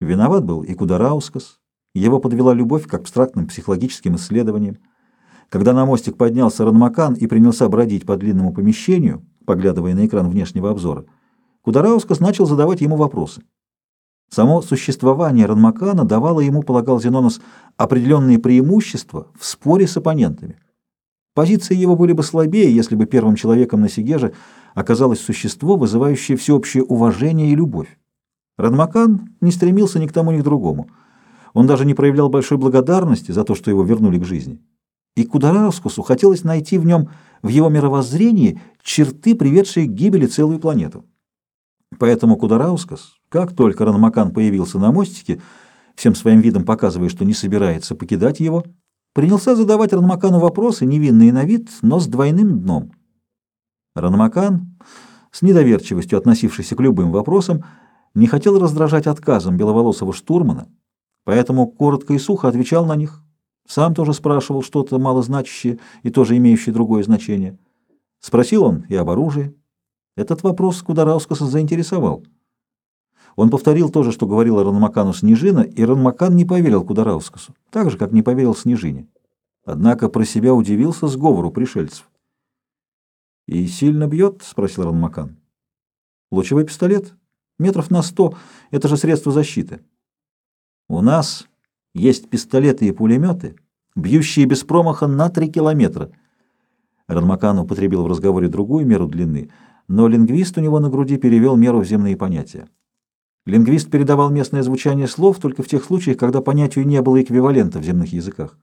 Виноват был и Кудараускас. Его подвела любовь к абстрактным психологическим исследованиям. Когда на мостик поднялся Ранмакан и принялся бродить по длинному помещению, поглядывая на экран внешнего обзора, Кудараускас начал задавать ему вопросы. Само существование Ранмакана давало ему, полагал Зенонос, определенные преимущества в споре с оппонентами. Позиции его были бы слабее, если бы первым человеком на Сигеже оказалось существо, вызывающее всеобщее уважение и любовь. Ранмакан не стремился ни к тому, ни к другому. Он даже не проявлял большой благодарности за то, что его вернули к жизни. И Кудараускусу хотелось найти в нем, в его мировоззрении, черты, приведшие к гибели целую планету. Поэтому Кудараускас, как только Ранмакан появился на мостике, всем своим видом показывая, что не собирается покидать его, принялся задавать Ранмакану вопросы, невинные на вид, но с двойным дном. Ранмакан, с недоверчивостью относившийся к любым вопросам, не хотел раздражать отказом беловолосого штурмана, поэтому коротко и сухо отвечал на них, сам тоже спрашивал что-то малозначащее и тоже имеющее другое значение. Спросил он и об оружии. Этот вопрос Кудараускаса заинтересовал. Он повторил то же, что говорила Ранмакану Снежина, и Ранмакан не поверил Кудараускасу, так же, как не поверил Снежине. Однако про себя удивился сговору пришельцев. «И сильно бьет?» — спросил Ранмакан. «Лучевой пистолет? Метров на сто. Это же средство защиты». «У нас есть пистолеты и пулеметы, бьющие без промаха на три километра». Ранмакан употребил в разговоре другую меру длины, но лингвист у него на груди перевел меру в земные понятия. Лингвист передавал местное звучание слов только в тех случаях, когда понятию не было эквивалента в земных языках.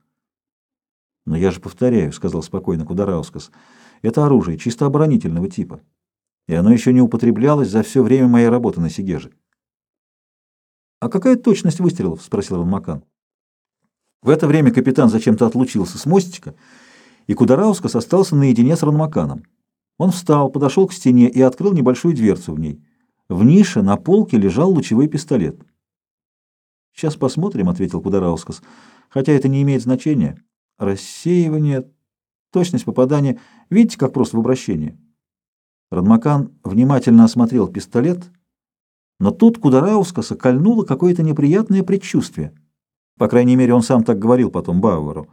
«Но я же повторяю», — сказал спокойно Кудараускас, — «это оружие чисто оборонительного типа, и оно еще не употреблялось за все время моей работы на Сигеже». «А какая точность выстрелов?» — спросил Ранмакан. В это время капитан зачем-то отлучился с мостика, и Кудараускас остался наедине с Ранмаканом. Он встал, подошел к стене и открыл небольшую дверцу в ней. В нише на полке лежал лучевой пистолет. «Сейчас посмотрим», — ответил Кудараускас, — «хотя это не имеет значения. Рассеивание, точность попадания. Видите, как просто в обращении?» Радмакан внимательно осмотрел пистолет, но тут Кудараускаса кольнуло какое-то неприятное предчувствие. По крайней мере, он сам так говорил потом Бауэру.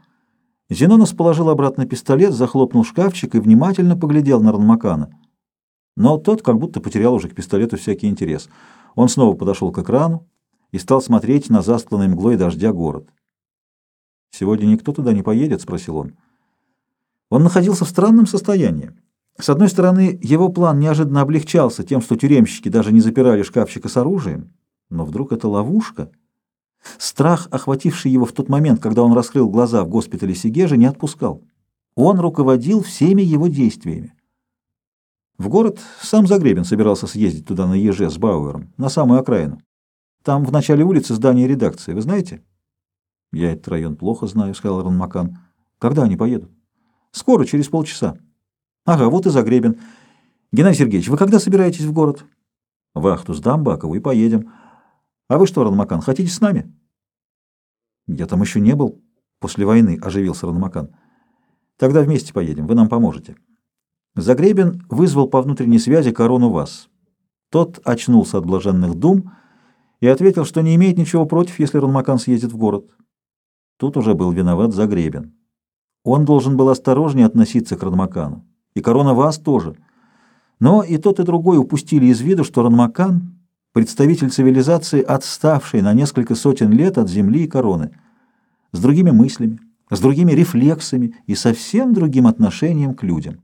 Зенонос положил обратно пистолет, захлопнул шкафчик и внимательно поглядел на Радмакана. Но тот как будто потерял уже к пистолету всякий интерес. Он снова подошел к экрану и стал смотреть на застланный мглой дождя город. «Сегодня никто туда не поедет?» — спросил он. Он находился в странном состоянии. С одной стороны, его план неожиданно облегчался тем, что тюремщики даже не запирали шкафчика с оружием, но вдруг это ловушка. Страх, охвативший его в тот момент, когда он раскрыл глаза в госпитале Сигежа, не отпускал. Он руководил всеми его действиями. В город сам Загребин собирался съездить туда на еже с Бауэром, на самую окраину. Там в начале улицы здание редакции, вы знаете? Я этот район плохо знаю, сказал Ранмакан. Когда они поедут? Скоро, через полчаса. Ага, вот и Загребин. Геннадий Сергеевич, вы когда собираетесь в город? Вахту сдам Бакову и поедем. А вы что, Ранмакан, хотите с нами? Я там еще не был. После войны оживился Ранмакан. Тогда вместе поедем, вы нам поможете. Загребин вызвал по внутренней связи корону вас. Тот очнулся от блаженных дум и ответил, что не имеет ничего против, если Ранмакан съездит в город. Тут уже был виноват Загребин. Он должен был осторожнее относиться к Ранмакану. И корона вас тоже. Но и тот, и другой упустили из виду, что Ранмакан — представитель цивилизации, отставшей на несколько сотен лет от земли и короны, с другими мыслями, с другими рефлексами и совсем другим отношением к людям.